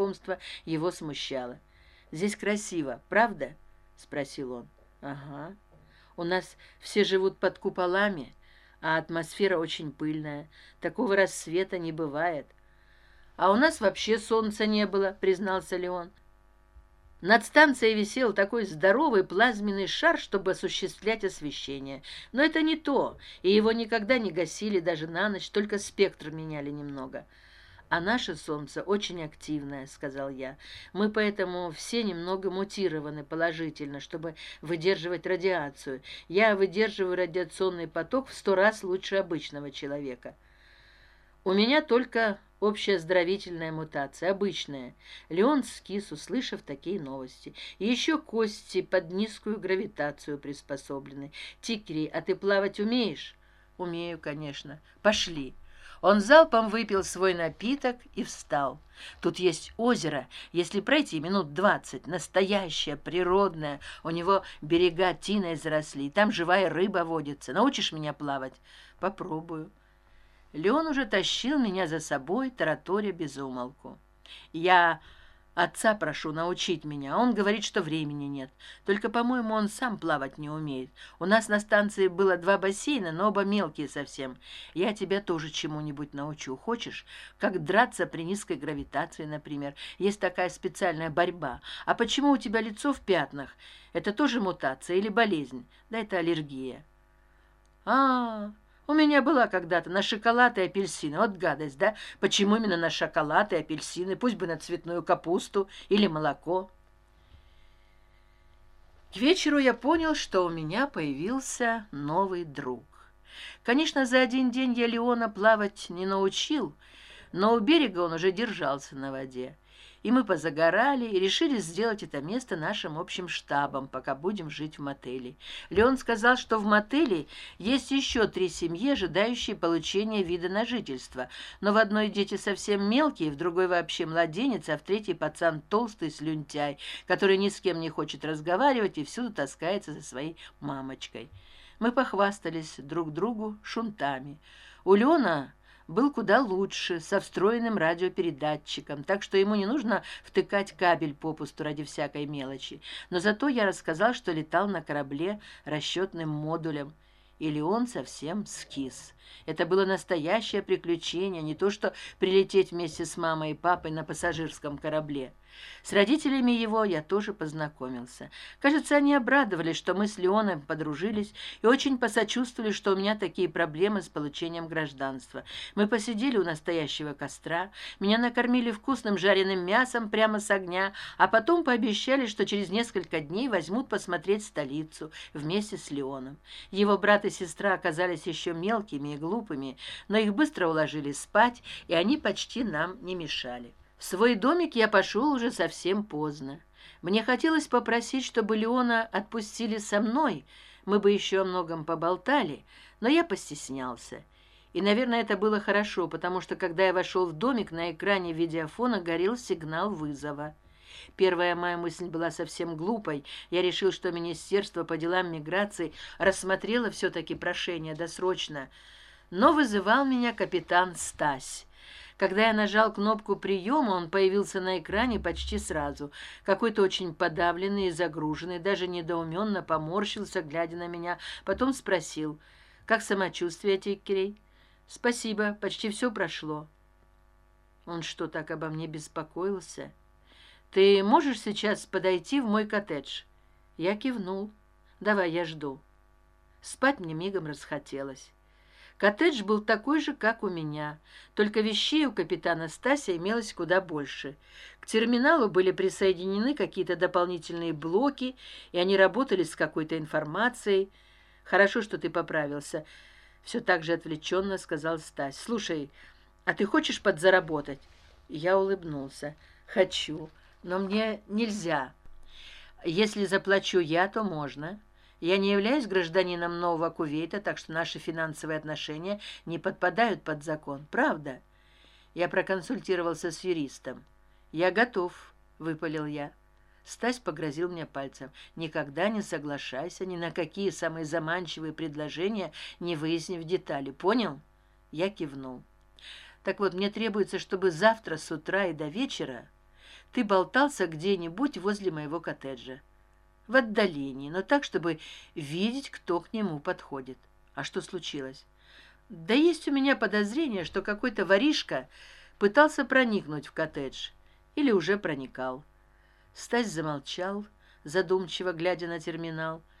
знакомство его смущало. Здесь красиво правда спросил он. Ага. У нас все живут под куполами а атмосфера очень пыльная. Такого рассвета не бывает а у нас вообще солнца не было признался леон. Над станцией висел такой здоровый плазменный шар чтобы осуществлять освещение. Но это не то и его никогда не гасили даже на ночь только спектр меняли немного а наше солнце очень активное сказал я. Мы поэтому все немного мутированы положительно чтобы выдерживать радиацию. Я выдерживаю радиационный поток в сто раз лучше обычного человека у меня только общая оздоровительная мутация обычная. Леон скис услышав такие новости. И еще кости под низкую гравитацию приспособлены. Тикери а ты плавать умеешь? Умею конечно. Пошли он залпом выпил свой напиток и встал. Тут есть озеро. Если пройти минут двадцать настоящее природное у него берега тиной заросли там живая рыба водится. Научишь меня плавать? Попробую. Леон уже тащил меня за собой тараторя без умолку. Я отца прошу научить меня. Он говорит что времени нет. Только по моему он сам плавать не умеет. У нас на станции было два бассейна но оба мелкие совсем. Я тебя тоже чему нибудь научу. Хочешь как драться при низкой гравитации например? Есть такая специальная борьба. А почему у тебя лицо в пятнах? Это тоже мутация или болезнь? Да это аллергия а у меня была когда то на шоколад и апельсины. Вот гадость да? Почему именно на шоколад и апельсины? Пусть бы на цветную капусту или молоко. К вечеру я понял что у меня появился новый друг. Конечно за один день я леона плавать не научил но у берега он уже держался на воде и мы позагорали и решили сделать это место нашим общим штабом пока будем жить в мотеле. Леон сказал что в мотеле есть еще три семьи ожидающие получения вида на жительство. Но в одной дети совсем мелкие в другой вообще младенец а в третий пацан толстый слюнтяй который ни с кем не хочет разговаривать и всюду таскается за своей мамочкой. Мы похвастались друг другу шунтами. У леона был куда лучше со встроенным радиопередатчиком так что ему не нужно втыкать кабель попусту ради всякой мелочи. Но зато я рассказал что летал на корабле расчетным модулем или он совсем скис. Это было настоящее приключение не то что прилететь вместе с мамой и папой на пассажирском корабле. С родителями его я тоже познакомился. Кажется они обрадовались что мы с леоном подружились и очень посочувствовали что у меня такие проблемы с получением гражданства. Мы посидели у настоящего костра меня накормили вкусным жареным мясом прямо с огня а потом пообещали что через несколько дней возьмут посмотреть столицу вместе с леоном. Его брат и сестра оказались еще мелкими и глупыми но их быстро уложили спать и они почти нам не мешали. В свой домик я пошел уже совсем поздно. Мне хотелось попросить чтобы леона отпустили со мной. Мы бы еще о многом поболтали но я постеснялся. И наверное это было хорошо потому что когда я вошел в домик на экране видеофона горел сигнал вызова первая моя мысль была совсем глупой. Я решил что министерство по делам миграции рассмотрело все таки прошение досрочно но вызывал меня капитан стась. Когда я нажал кнопку приема он появился на экране почти сразу. Какой то очень подавленный и загруженный даже недоуменно поморщился глядя на меня. Потом спросил как самочувствие тикерей спасибо почти все прошло он что так обо мне беспокоился ты можешь сейчас подойти в мой коттедж? Я кивнул. Давай я жду спать мне мигом расхотелось. Коттедж был такой же как у меня только вещей у капитана стася имелось куда больше. К терминалу были присоединены какие то дополнительные блоки и они работали с какой то информацией. Хорошо что ты поправился все так же отвлеченно сказал стась. Слушай а ты хочешь подзаработать? Я улыбнулся. Хочу но мне нельзя. Если заплачу я то можно. Я не являюсь гражданином нового кувейта так что наши финансовые отношения не подпадают под закон. Правда? Я проконсультировался с юристом. Я готов выпалил я. Стась погрозил мне пальцем. Никогда не соглашайся ни на какие самые заманчивые предложения не выяснив детали. Понял? Я кивнул. Так вот мне требуется чтобы завтра с утра и до вечера ты болтался где нибудь возле моего коттеджа. В отдалении но так чтобы видеть кто к нему подходит. А что случилось? Да есть у меня подозрение что какой то воришка пытался проникнуть в коттедж или уже проникал. Стась замолчал задумчиво глядя на терминал